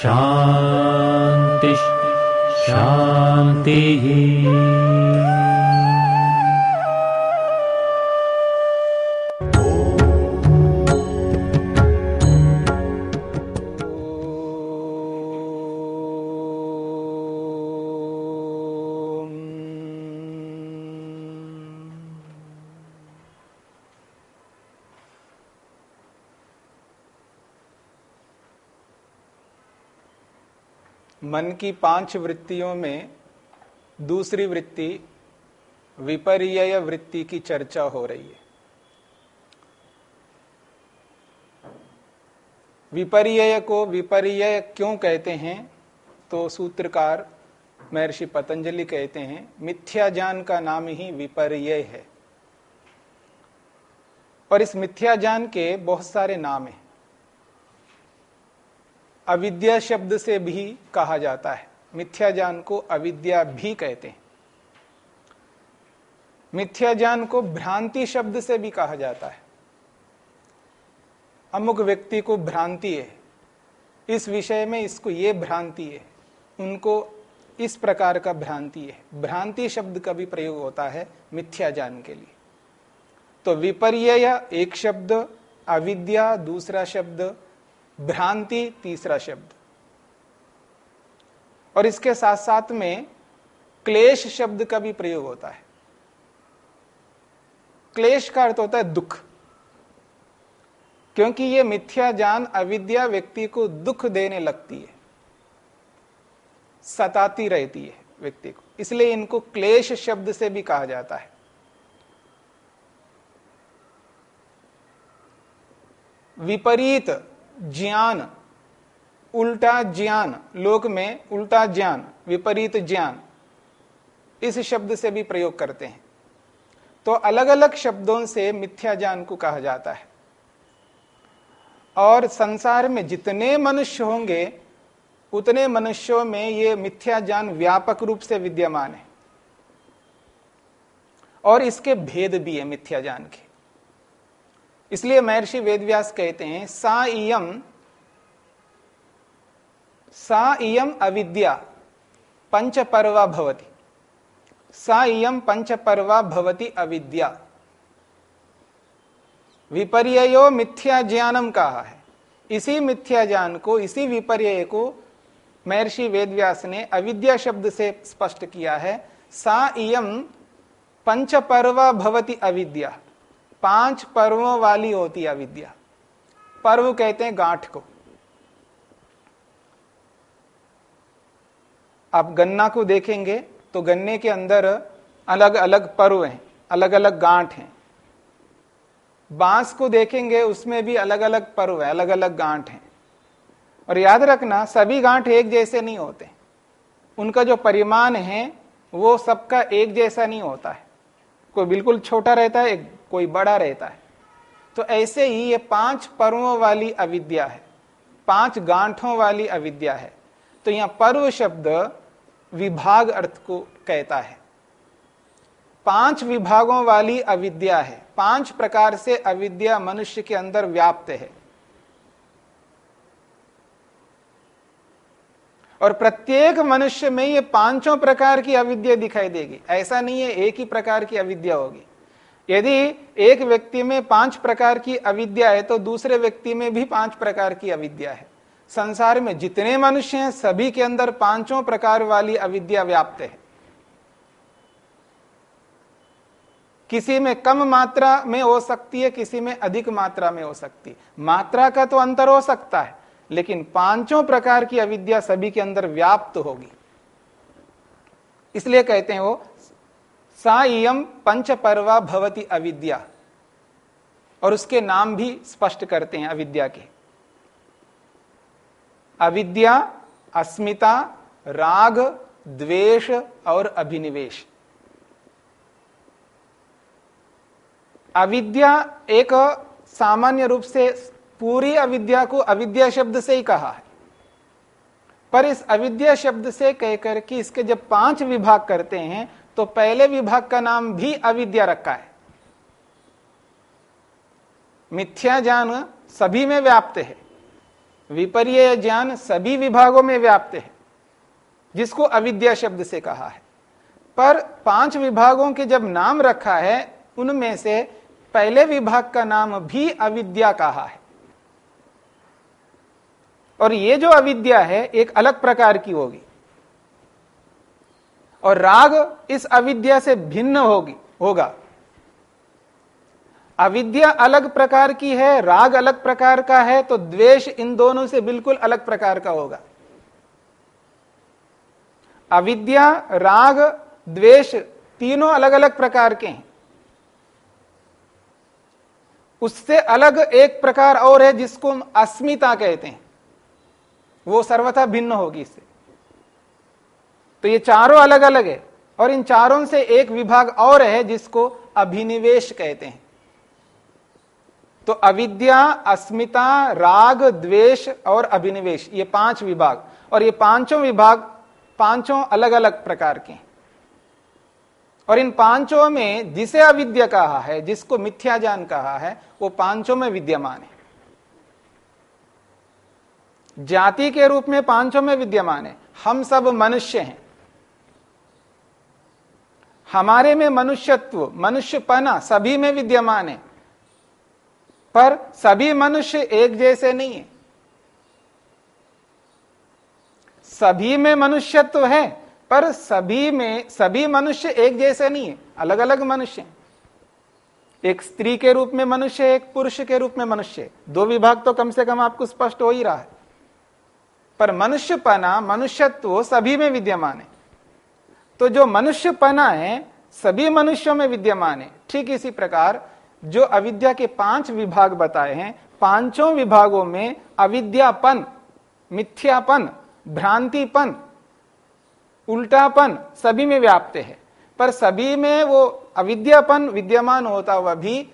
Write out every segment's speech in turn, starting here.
शान्तिः शान्तिः मन की पाँच वृत्तियों में दूसरी वृत्ति विपर्य वृत्ति की चर्चा हो रही है। विपर्य को विपर्य क्यों कहते हैं? तो सूत्रकार महर्षि पतंजलि कहते हैं, मिथ्या ज्ञान का नाम ही विपर्य है। और इस मिथ्या ज्ञान के बहुत सारे नाम हैं। अविद्या शब्द से भी कहा जाता है। मिथ्या ज्ञान को अविद्या भी कहते हैं। मिथ्या ज्ञान को भ्रांति शब्द से भी कहा जाता है। अमुक व्यक्ति को भ्रांति है। इस विषय में इसको ये भ्रांति है। उनको इस प्रकार का भ्रांति है। भ्रांति शब्द का भी प्रयोग होता है मिथ्या ज्ञान के लिए। तो विपर्य एक शब्द, अविद्या दूसरा शब्द भ्रांति तीसरा शब्द। और इसके साथ साथ में क्लेश शब्द का भी प्रयोग होता है। क्लेश का अर्थ होता है दुख। क्योंकि यह मिथ्या जान अविद्या व्यक्ति को दुख देने लगती है। सताती रहती है व्यक्ति को। इसलिए इनको क्लेश शब्द से भी कहा जाता है। विपरीत ज्ञान, उल्टा ज्ञान, लोक में उल्टा ज्ञान, विपरीत ज्ञान, इस शब्द से भी प्रयोग करते हैं। तो अलग अलग शब्दों से मिथ्या ज्ञान को कहा जाता है। और संसार में जितने मनुष्य होंगे, उतने मनुष्यों में ये मिथ्या ज्ञान व्यापक रूप से विद्यमान है। और इसके भेद भी है मिथ्या ज्ञान के। इसलिए महर्षि वेदव्यास कहते हैं, सा इयम सा इयम अविद्या पंच पर्वा भवती। सा इयम पंच पर्वा भवती अविद्या। विपर्यो मिथ्या ज्ञानम कहा है? इसी मिथ्या ज्ञान को, इसी विपर्य को महर्षि वेदव्यास ने अविद्या शब्द से स्पष्ट किया है। सा इयम पंच पर्वा भवती अविद्या। पाँच पर्वों वाली होती है अविद्या। पर्व कहते हैं गांठ को। आप गन्ना को देखेंगे तो गन्ने के अंदर अलग अलग पर्व हैं अलग अलग गांठ हैं। बाँस को देखेंगे उसमें भी अलग अलग पर्व है अलग अलग गांठ हैं। और याद रखना, सभी गांठ एक जैसे नहीं होते। उनका जो परिमाण है, वो सबका एक जैसा नहीं होता है। कोई बिल्कुल छोटा रहता है कोई बड़ा रहता है। तो ऐसे ही ये पाँच पर्वों वाली अविद्या है, पाँच गांठों वाली अविद्या है। तो यहाँ पर्व शब्द विभाग अर्थ को कहता है। पाँच विभागों वाली अविद्या है, पाँच प्रकार से अविद्या मनुष्य के अंदर व्याप्त है। और प्रत्येक मनुष्य में ये पाँचों प्रकार की अविद्या दिखाई देगी। ऐसा नहीं है, एक ही प्रकार की अविद्या होगी। यदि एक व्यक्ति में पाँच प्रकार की अविद्या है तो दूसरे व्यक्ति में भी पाँच प्रकार की अविद्या है। संसार में जितने मनुष्य हैं, सभी के अंदर पाँचों प्रकार वाली अविद्या व्याप्त है। किसी में कम मात्रा में हो सकती है, किसी में अधिक मात्रा में हो सकती है। मात्रा का तो अंतर हो सकता है, लेकिन पाँचों प्रकार की अविद्या सभी के अंदर व्याप्त होगी। इसलिए कहते हैं वो साइयम पंच पर्वा भवती अविद्या। और उसके नाम भी स्पष्ट करते हैं अविद्या के। अविद्या, अस्मिता, राग, द्वेष और अभिनिवेश। अविद्या एक सामान्य रूप से पूरी अविद्या को अविद्या शब्द से ही कहा है। पर इस अविद्या शब्द से कहकर कि इसके जब पाँच विभाग करते हैं तो पहले विभाग का नाम भी अविद्या रखा है। मिथ्या ज्ञान सभी में व्याप्त है। विपर्य ज्ञान सभी विभागों में व्याप्त है, जिसको अविद्या शब्द से कहा है। पर पाँच विभागों के जब नाम रखा है, उनमें से पहले विभाग का नाम भी अविद्या कहा है। और ये जो अविद्या है, एक अलग प्रकार की होगी। और राग इस अविद्या से भिन्न होगी, होगा। अविद्या अलग प्रकार की है, राग अलग प्रकार का है तो द्वेष इन दोनों से बिल्कुल अलग प्रकार का होगा। अविद्या, राग, द्वेष तीनों अलग अलग प्रकार के हैं। उससे अलग एक प्रकार और है जिसको हम अस्मिता कहते हैं। वो सर्वथा भिन्न होगी इससे। तो ये चारों अलग अलग है। और इन चारों से एक विभाग और है जिसको अभिनिवेश कहते हैं। तो अविद्या, अस्मिता, राग, द्वेष और अभिनिवेश, ये पाँच विभाग। और ये पाँचों विभाग पाँचों अलग अलग प्रकार के और इन पाँचों में जिसे अविद्या कहा है, जिसको मिथ्या ज्ञान कहा है, वो पाँचों में विद्यमान है। जाति के रूप में पाँचों में विद्यमान है। हम सब मनुष्य हैं। हमारे में मनुष्यत्व, मनुष्यपना सभी में विद्यमान है। पर सभी मनुष्य एक जैसे नहीं है। सभी में मनुष्यत्व है, पर सभी में, सभी मनुष्य एक जैसे नहीं है। अलग अलग मनुष्य एक स्त्री के रूप में मनुष्य एक पुरुष के रूप में मनुष्य दो विभाग तो कम से कम आपको स्पष्ट हो ही रहा है। पर मनुष्यपना, मनुष्यत्व सभी में विद्यमान है। तो जो मनुष्यपना है, सभी मनुष्यों में विद्यमान है। ठीक इसी प्रकार, जो अविद्या के पाँच विभाग बताए हैं, पाँचों विभागों में अविद्यापन, मिथ्यापन, भ्रांतिपन, उल्टापन सभी में व्याप्त है। पर सभी में वो अविद्यापन, विद्यमान होता हुआ भी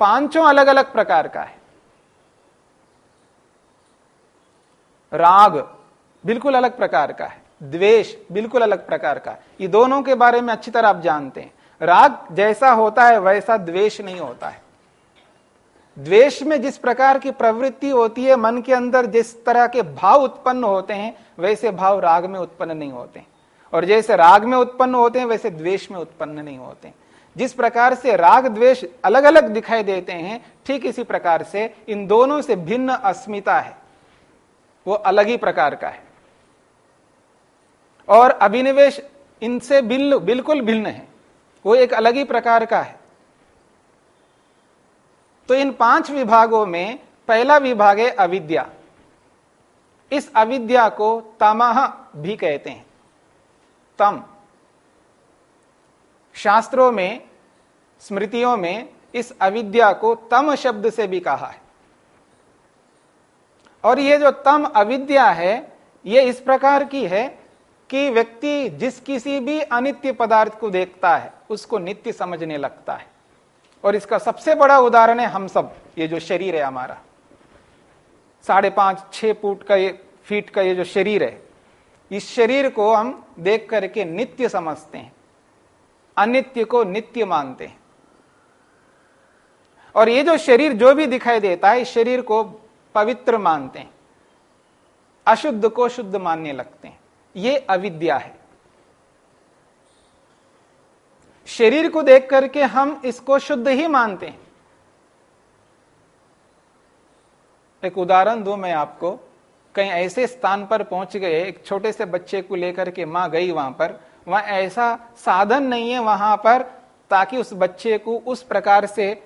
पाँचों अलग अलग प्रकार का है। राग बिल्कुल अलग प्रकार का है। द्वेष बिल्कुल अलग प्रकार का ये दोनों के बारे में अच्छी तरह आप जानते हैं। राग जैसा होता है, वैसा द्वेष नहीं होता है। द्वेष में जिस प्रकार की प्रवृत्ति होती है, मन के अंदर जिस तरह के भाव उत्पन्न होते हैं, वैसे भाव राग में उत्पन्न नहीं होते। और जैसे राग में उत्पन्न होते हैं, वैसे द्वेष में उत्पन्न नहीं होते। जिस प्रकार से राग द्वेष अलग अलग दिखाई देते हैं, ठीक इसी प्रकार से इन दोनों से भिन्न अस्मिता है। वो अलग ही प्रकार का है। और अभिनिवेश इनसे बिल्कुल भिन्न है। वो एक अलग ही प्रकार का है। तो इन पाँच विभागों में पहला विभाग है अविद्या। इस अविद्या को तमह भी कहते हैं। तम। शास्त्रों में, स्मृतियों में इस अविद्या को तम शब्द से भी कहा है। और ये जो तम अविद्या है, ये इस प्रकार की है कि व्यक्ति जिस किसी भी अनित्य पदार्थ को देखता है, उसको नित्य समझने लगता है। और इसका सबसे बड़ा उदाहरण है हम सब, ये जो शरीर है हमारा। साढ़े पाँच, छह फुट का ये, फीट का ये जो शरीर है, इस शरीर को हम देख करके नित्य समझते हैं। अनित्य को नित्य मानते हैं। और ये जो शरीर जो भी दिखाई देता है, इस शरीर को पवित्र मानते हैं। अशुद्ध को शुद्ध मानने लगते हैं। ये अविद्या है। शरीर को देख करके हम इसको शुद्ध ही मानते हैं। एक उदाहरण दो मैं आपको। कहीं ऐसे स्थान पर पहुँच गए, एक छोटे से बच्चे को लेकर के माँ गई वहाँ पर। वहाँ ऐसा साधन नहीं है वहाँ पर, ताकि उस बच्चे को उस प्रकार से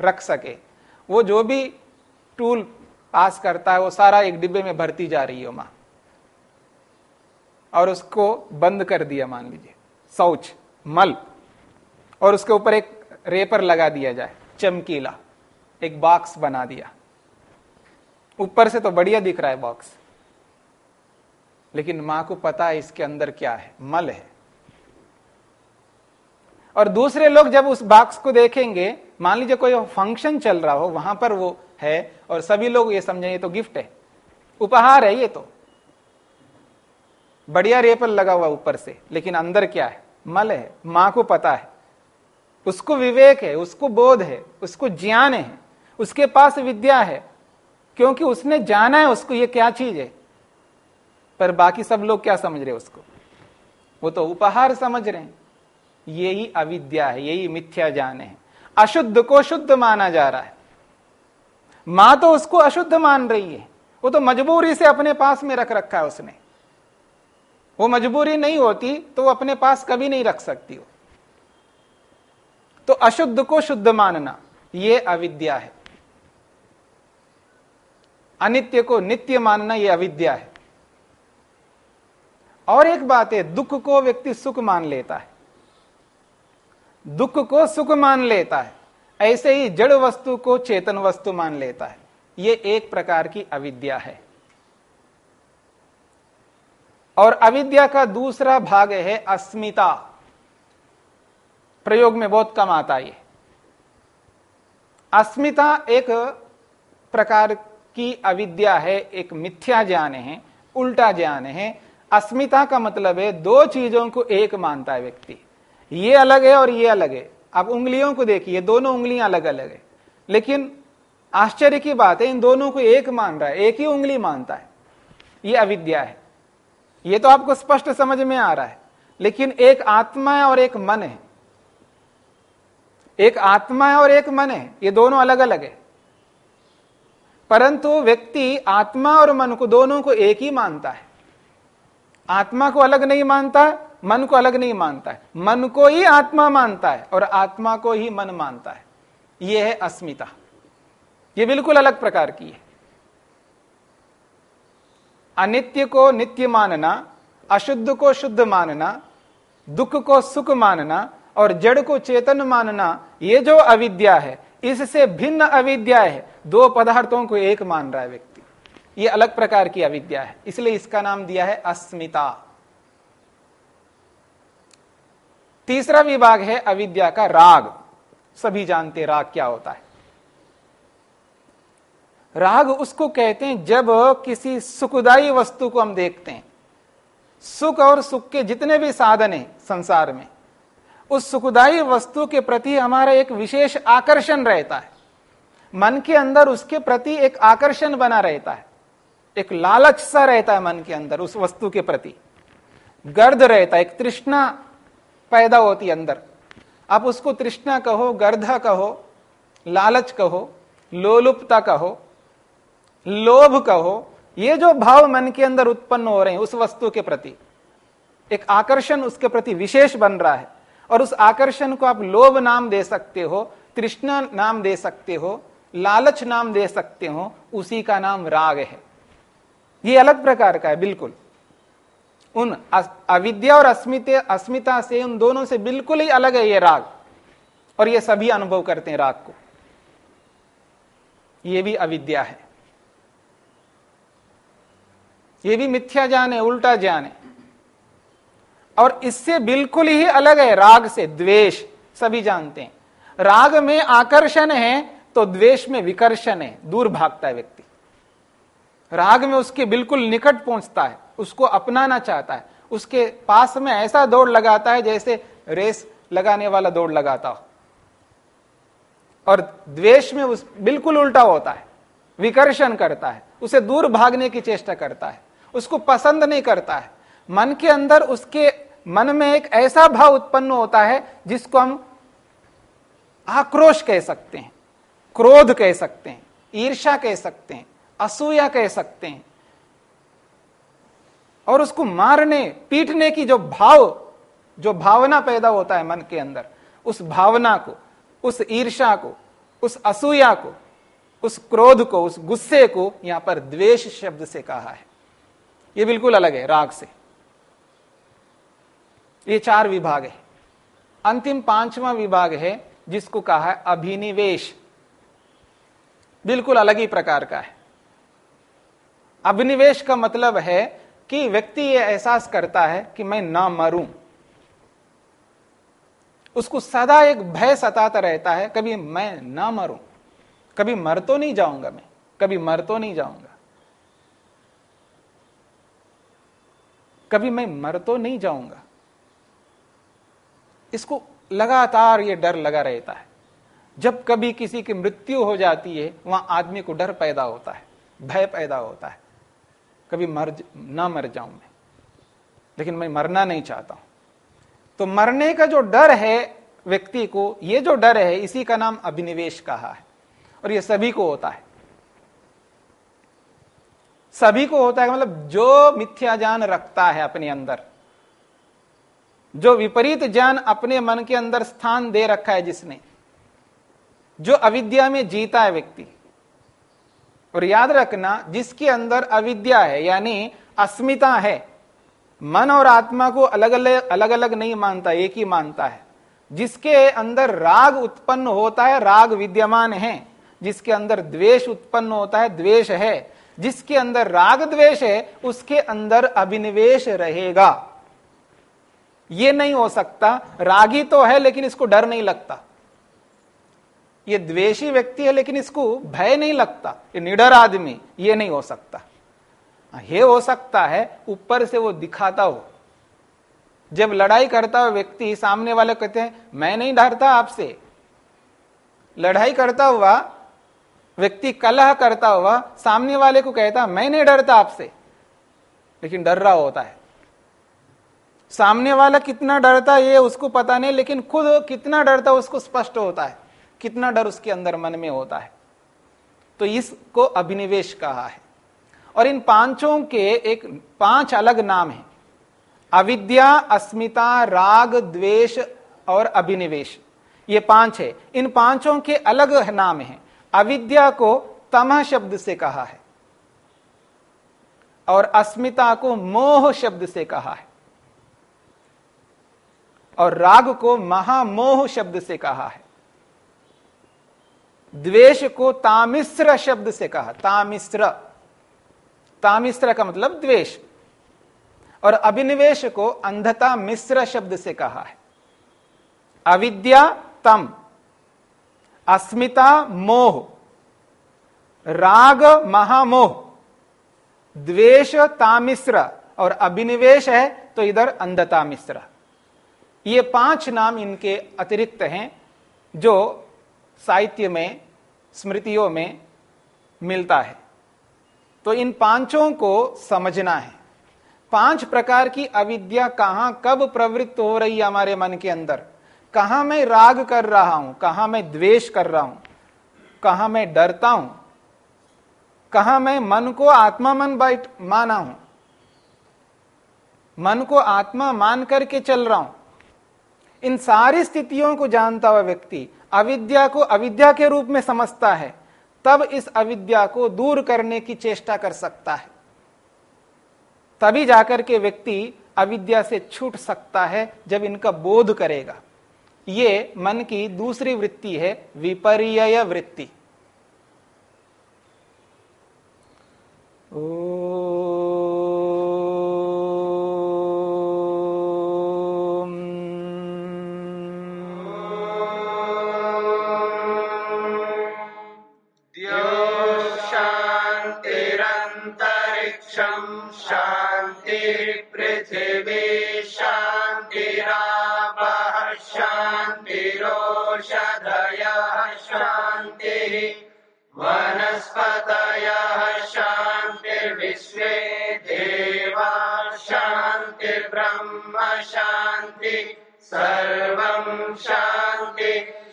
रख सके। वो जो भी टूल पास करता है, वो सारा एक डिब्बे में भरती जा रही है माँ। और उसको बंद कर दिया, मान लीजिए। शौच, मल। और उसके ऊपर एक रेपर लगा दिया जाए, चमकीला। एक बॉक्स बना दिया। ऊपर से तो बढ़िया दिख रहा है बॉक्स लेकिन माँ को पता है इसके अंदर क्या है। मल है। और दूसरे लोग जब उस बॉक्स को देखेंगे, मान लीजिए कोई फ़ंक्शन चल रहा हो, वहाँ पर वो है, और सभी लोग ये समझेंगे तो गिफ्ट है। उपहार है ये तो। बढ़िया रेपल लगा हुआ ऊपर से, लेकिन अंदर क्या है? मल है, माँ को पता है। उसको विवेक है, उसको बोध है, उसको ज्ञान है, उसके पास विद्या है। क्योंकि उसने जाना है, उसको ये क्या चीज़ है? पर बाकी सब लोग क्या समझ रहे उसको? वो तो उपहार समझ रहे हैं। यही अविद्या है, यही मिथ्या ज्ञान है। अशुद्ध को शुद्ध माना जा रहा है। माँ तो उसको अशुद्ध मान रही है। वो तो मजबूरी से अपने पास में रख रखा है उसने। वो मजबूरी नहीं होती तो वो अपने पास कभी नहीं रख सकती हो तो अशुद्ध को शुद्ध मानना, ये अविद्या है। अनित्य को नित्य मानना यह अविद्या है। और एक बात है, दुख को व्यक्ति सुख मान लेता है। दुख को सुख मान लेता है। ऐसे ही जड़ वस्तु को चेतन वस्तु मान लेता है। यह एक प्रकार की अविद्या है। और अविद्या का दूसरा भाग है अस्मिता। प्रयोग में बहुत कम आता है अस्मिता एक प्रकार की अविद्या है, एक मिथ्या ज्ञान है, उल्टा ज्ञान है। अस्मिता का मतलब है दो चीज़ों को एक मानता है व्यक्ति। ये अलग है और ये अलग है। आप उंगलियों को देखिए, दोनों उंगलियाँ अलग अलग है। लेकिन आश्चर्य की बात है, इन दोनों को एक मान रहा है, एक ही उंगली मानता है। ये अविद्या है। ये तो आपको स्पष्ट समझ में आ रहा है। लेकिन एक आत्मा है और एक मन है। एक आत्मा है और एक मन है। ये दोनों अलग अलग है। परंतु व्यक्ति आत्मा और मन को दोनों को एक ही मानता है। आत्मा को अलग नहीं मानता, मन को अलग नहीं मानता है। मन को ही आत्मा मानता है और आत्मा को ही मन मानता है। यह है अस्मिता। यह बिल्कुल अलग प्रकार की है। अनित्य को नित्य मानना अशुद्ध को शुद्ध मानना दुख को सुख मानना और जड़ को चेतन मानना ये जो अविद्या है, इससे भिन्न अविद्या है। दो पदार्थों को एक मान रहा है व्यक्ति। ये अलग प्रकार की अविद्या है। इसलिए इसका नाम दिया है अस्मिता। तीसरा विभाग है अविद्या का राग। सभी जानते राग क्या होता है। राग उसको कहते हैं जब किसी सुखदायी वस्तु को हम देखते हैं। सुख और सुख के जितने भी साधन हैं संसार में, उस सुखदायी वस्तु के प्रति हमारा एक विशेष आकर्षण रहता है। मन के अंदर उसके प्रति एक आकर्षण बना रहता है। एक लालच सा रहता है मन के अंदर उस वस्तु के प्रति। गर्द रहता है, एक तृष्णा पैदा होती अंदर। आप उसको तृष्णा कहो, गर्धा कहो, लालच कहो, लोलुपता कहो लोभ कहो, ये जो भाव मन के अंदर उत्पन्न हो रहे हैं, उस वस्तु के प्रति, एक आकर्षण उसके प्रति विशेष बन रहा है। और उस आकर्षण को आप लोभ नाम दे सकते हो, तृष्णा नाम दे सकते हो, लालच नाम दे सकते हो, उसी का नाम राग है। ये अलग प्रकार का है, बिल्कुल। उन अविद्या और अस्मित, अस्मिता से, उन दोनों से बिल्कुल ही अलग है ये राग। और ये सभी अनुभव करते हैं राग को। ये भी अविद्या है। ये भी मिथ्या ज्ञान है उल्टा ज्ञान है और इससे बिल्कुल ही अलग है राग से, द्वेष, सभी जानते हैं। राग में आकर्षण है तो द्वेष में विकर्षण है, दूर भागता है व्यक्ति। राग में उसके बिल्कुल निकट पहुँचता है, उसको अपनाना चाहता है। उसके पास में ऐसा दौड़ लगाता है जैसे रेस लगाने वाला दौड़ लगाता हो। और द्वेष में उस, बिल्कुल उल्टा होता है, विकर्षण करता है, उसे दूर भागने की चेष्टा करता है। उसको पसंद नहीं करता है। मन के अंदर उसके मन में एक ऐसा भाव उत्पन्न होता है जिसको हम आक्रोश कह सकते हैं, क्रोध कह सकते हैं ईर्षा कह सकते हैं, असूया कह सकते हैं। और उसको मारने, पीटने की जो भाव, जो भावना पैदा होता है मन के अंदर, उस भावना को, उस ईर्षा को, उस असूया को, उस क्रोध को, उस गुस्से को यहाँ पर द्वेष शब्द से कहा है। यह बिल्कुल अलग है, राग से। ये चार विभाग है। अंतिम पांचवा विभाग है, जिसको कहा है अभिनिवेश। बिल्कुल अलग ही प्रकार का है। अभिनिवेश का मतलब है कि व्यक्ति यह एहसास करता है कि मैं ना मरूं। उसको सदा एक भय सताता रहता है, कभी मैं ना मरूं, कभी मर तो नहीं जाऊँगा मैं, कभी मर तो नहीं जाऊँगा। कभी मैं मर तो नहीं जाऊँगा। इसको लगातार ये डर लगा रहता है। जब कभी किसी की मृत्यु हो जाती है, वहाँ आदमी को डर पैदा होता है, भय पैदा होता है। कभी मर ना मर जाऊँ मैं। लेकिन मैं मरना नहीं चाहता हूँ। तो मरने का जो डर है व्यक्ति को, ये जो डर है, इसी का नाम अभिनिवेश कहा है। और ये सभी को होता है। सभी को होता है मतलब जो मिथ्या ज्ञान रखता है अपने अंदर, जो विपरीत ज्ञान अपने मन के अंदर स्थान दे रखा है जिसने, जो अविद्या में जीता है व्यक्ति। और याद रखना, जिसके अंदर अविद्या है, यानी अस्मिता है, मन और आत्मा को अलग अलग अलग अलग नहीं मानता, एक ही मानता है। जिसके अंदर राग उत्पन्न होता है, राग विद्यमान है। जिसके अंदर द्वेष उत्पन्न होता है, द्वेष है। जिसके अंदर राग द्वेष है, उसके अंदर अभिनिवेश रहेगा। ये नहीं हो सकता। रागी तो है, लेकिन इसको डर नहीं लगता। ये द्वेषी व्यक्ति है, लेकिन इसको भय नहीं लगता। ये निडर आदमी, ये नहीं हो सकता। ये हो सकता है, ऊपर से वो दिखाता हो। जब लड़ाई करता हुआ व्यक्ति सामने वाले कहते हैं, मैं नहीं डरता आपसे। लड़ाई करता हुआ व्यक्ति कलह करता हुआ सामने वाले को कहता, मैं नहीं डरता आपसे। लेकिन डर रहा होता है। सामने वाला कितना डरता ये उसको पता नहीं, लेकिन खुद कितना डरता उसको स्पष्ट होता है। कितना डर उसके अंदर मन में होता है। तो इसको अभिनिवेश कहा है। और इन पाँचों के एक, पाँच अलग नाम है। अविद्या, अस्मिता, राग, द्वेष और अभिनिवेश। ये पाँच है। इन पाँचों के अलग नाम हैं। अविद्या को तमह शब्द से कहा है और अस्मिता को मोह शब्द से कहा है और राग को महामोह शब्द से कहा है। द्वेष को तामिश्र शब्द से कहा तामिश्र तामिश्र का मतलब द्वेष। और अभिनिवेश को अंधता मिश्र शब्द से कहा है। अविद्या तम। अस्मिता मोह, राग महामोह, द्वेष तामिश्र और अभिनिवेश है तो इधर अंधता मिश्र ये पाँच नाम इनके अतिरिक्त हैं जो साहित्य में, स्मृतियों में मिलता है। तो इन पाँचों को समझना है। पाँच प्रकार की अविद्या कहाँ, कब प्रवृत्त हो रही है हमारे मन के अंदर? कहाँ मैं राग कर रहा हूँ? कहाँ मैं द्वेष कर रहा हूँ? कहाँ मैं डरता हूँ? कहाँ मैं मन को आत्मा मन बैठ माना हूँ? मन को आत्मा मान करके चल रहा हूँ। इन सारी स्थितियों को जानता हुआ व्यक्ति अविद्या को अविद्या के रूप में समझता है, तब इस अविद्या को दूर करने की चेष्टा कर सकता है। तभी जाकर के व्यक्ति अविद्या से छूट सकता है जब इनका बोध करेगा। ये मन की दूसरी वृत्ति है विपर्य वृत्ति। ओ सर्वं शान्ति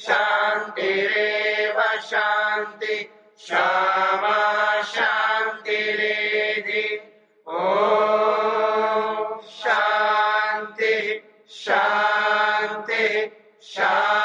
शान्तिरेव शान्ति क्षमा शान्तिरेधि। ॐ शांति शांति शान्ति।